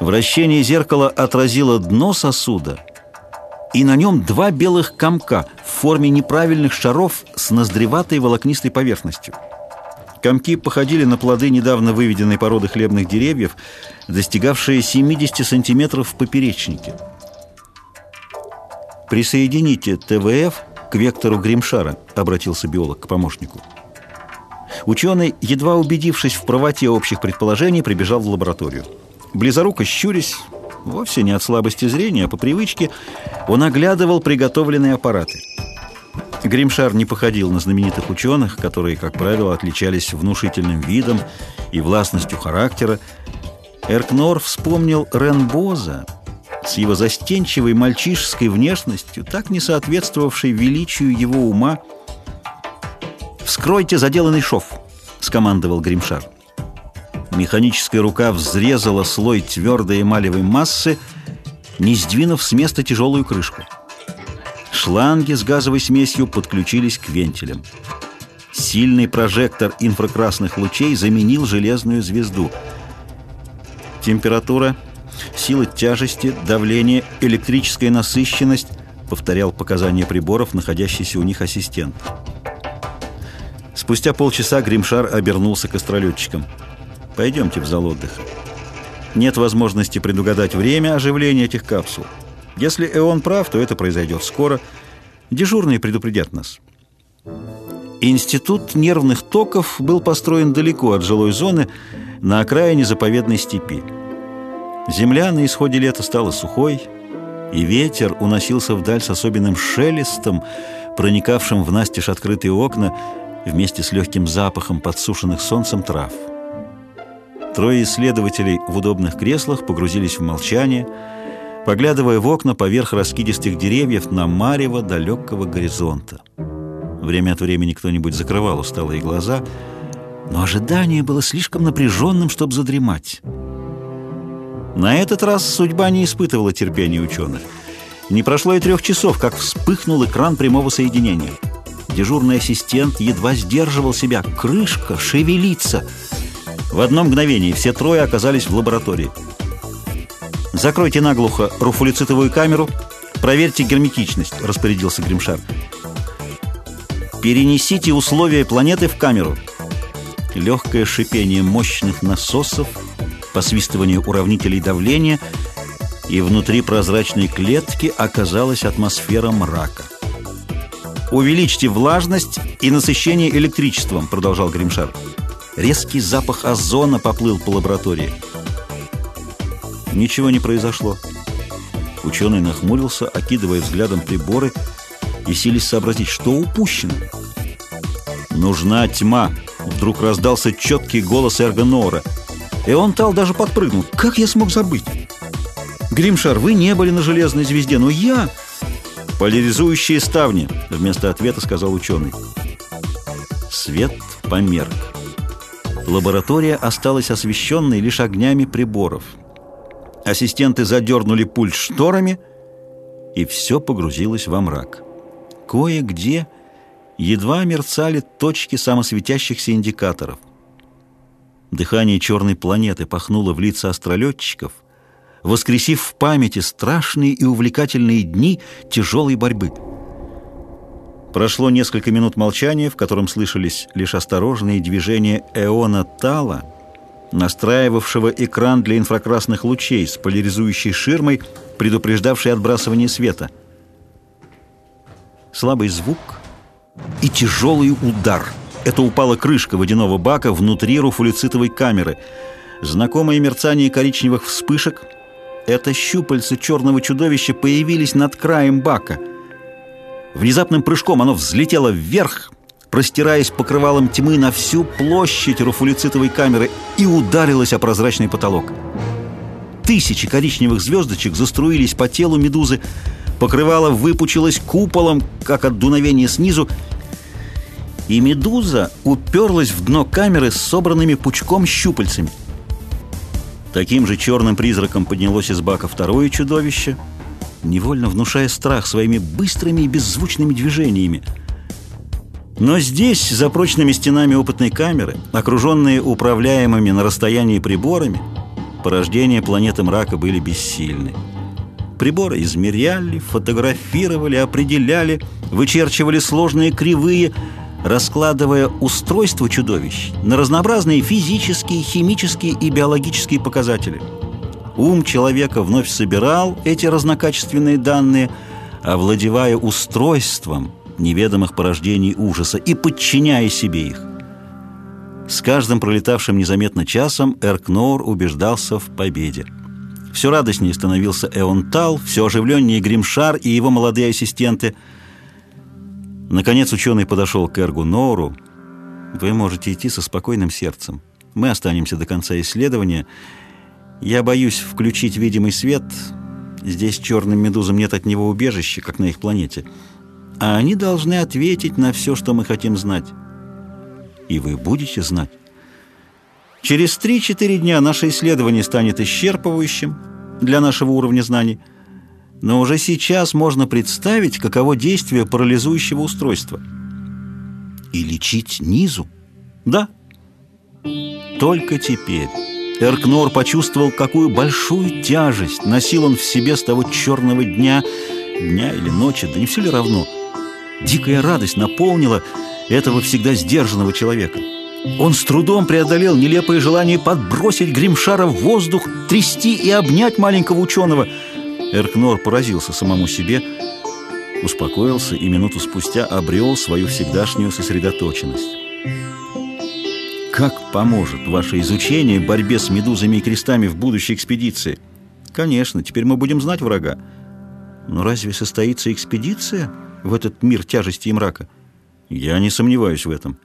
Вращение зеркала отразило дно сосуда, и на нем два белых комка в форме неправильных шаров с ноздреватой волокнистой поверхностью. Комки походили на плоды недавно выведенной породы хлебных деревьев, достигавшие 70 сантиметров в поперечнике. «Присоедините ТВФ к вектору Гримшара», — обратился биолог к помощнику. Ученый, едва убедившись в правоте общих предположений, прибежал в лабораторию. Близоруко щурясь, вовсе не от слабости зрения, а по привычке, он оглядывал приготовленные аппараты. Гримшар не походил на знаменитых ученых, которые, как правило, отличались внушительным видом и властностью характера. Эркнор вспомнил Ренбоза с его застенчивой мальчишеской внешностью, так не соответствовавшей величию его ума. «Вскройте заделанный шов!» — скомандовал Гримшар. Механическая рука взрезала слой твердой эмалевой массы, не сдвинув с места тяжелую крышку. Шланги с газовой смесью подключились к вентилям. Сильный прожектор инфракрасных лучей заменил железную звезду. Температура, сила тяжести, давление, электрическая насыщенность повторял показания приборов, находящийся у них ассистент. Спустя полчаса Гримшар обернулся к астролетчикам. Пойдемте в зал отдыха. Нет возможности предугадать время оживления этих капсул. Если Эон прав, то это произойдет скоро. Дежурные предупредят нас. Институт нервных токов был построен далеко от жилой зоны, на окраине заповедной степи. Земля на исходе лета стала сухой, и ветер уносился вдаль с особенным шелестом, проникавшим в настежь открытые окна вместе с легким запахом подсушенных солнцем трав. Трое исследователей в удобных креслах погрузились в молчание, поглядывая в окна поверх раскидистых деревьев на марево далекого горизонта. Время от времени кто-нибудь закрывал усталые глаза, но ожидание было слишком напряженным, чтобы задремать. На этот раз судьба не испытывала терпения ученых. Не прошло и трех часов, как вспыхнул экран прямого соединения. Дежурный ассистент едва сдерживал себя. Крышка шевелится — в одно мгновение все трое оказались в лаборатории. «Закройте наглухо руфулицитовую камеру, проверьте герметичность», — распорядился Гримшар. «Перенесите условия планеты в камеру». Легкое шипение мощных насосов, посвистывание уравнителей давления, и внутри прозрачной клетки оказалась атмосфера мрака. «Увеличьте влажность и насыщение электричеством», — продолжал Гримшар. Резкий запах озона поплыл по лаборатории. Ничего не произошло. Ученый нахмурился, окидывая взглядом приборы и сились сообразить, что упущено. «Нужна тьма!» Вдруг раздался четкий голос Эргонора. И он Тал даже подпрыгнул. «Как я смог забыть?» «Гримшар, вы не были на железной звезде, но я...» «Поляризующие ставни», — вместо ответа сказал ученый. Свет померк. Лаборатория осталась освещенной лишь огнями приборов. Ассистенты задернули пульт шторами, и все погрузилось во мрак. Кое-где едва мерцали точки самосветящихся индикаторов. Дыхание черной планеты пахнуло в лица астролетчиков, воскресив в памяти страшные и увлекательные дни тяжелой борьбы – Прошло несколько минут молчания, в котором слышались лишь осторожные движения Эона Тала, настраивавшего экран для инфракрасных лучей с поляризующей ширмой, предупреждавшей отбрасывание света. Слабый звук и тяжелый удар. Это упала крышка водяного бака внутри руфулицитовой камеры. Знакомое мерцание коричневых вспышек. Это щупальца черного чудовища появились над краем бака — Внезапным прыжком оно взлетело вверх, простираясь покрывалом тьмы на всю площадь руфулицитовой камеры и ударилось о прозрачный потолок. Тысячи коричневых звездочек заструились по телу медузы, покрывало выпучилось куполом, как от дуновения снизу, и медуза уперлась в дно камеры с собранными пучком щупальцами. Таким же черным призраком поднялось из бака второе чудовище — невольно внушая страх своими быстрыми и беззвучными движениями. Но здесь, за прочными стенами опытной камеры, окруженные управляемыми на расстоянии приборами, порождения планеты мрака были бессильны. Приборы измеряли, фотографировали, определяли, вычерчивали сложные кривые, раскладывая устройство чудовищ на разнообразные физические, химические и биологические показатели. Ум человека вновь собирал эти разнокачественные данные, овладевая устройством неведомых порождений ужаса и подчиняя себе их. С каждым пролетавшим незаметно часом Эркнор убеждался в победе. Все радостнее становился Эонтал, все оживленнее Гримшар и его молодые ассистенты. Наконец ученый подошел к Эргу Нору. «Вы можете идти со спокойным сердцем. Мы останемся до конца исследования. Я боюсь включить видимый свет. Здесь черным медузам нет от него убежища, как на их планете. А они должны ответить на все, что мы хотим знать. И вы будете знать». Через 3-4 дня наше исследование станет исчерпывающим для нашего уровня знаний, но уже сейчас можно представить, каково действие парализующего устройства. И лечить низу? Да. Только теперь Эркнор почувствовал, какую большую тяжесть носил он в себе с того черного дня, дня или ночи, да не все ли равно. Дикая радость наполнила этого всегда сдержанного человека. Он с трудом преодолел нелепое желание подбросить Гримшара в воздух, трясти и обнять маленького ученого. Эркнор поразился самому себе, успокоился и минуту спустя обрел свою всегдашнюю сосредоточенность. Как поможет ваше изучение борьбе с медузами и крестами в будущей экспедиции? Конечно, теперь мы будем знать врага. Но разве состоится экспедиция в этот мир тяжести и мрака? Я не сомневаюсь в этом.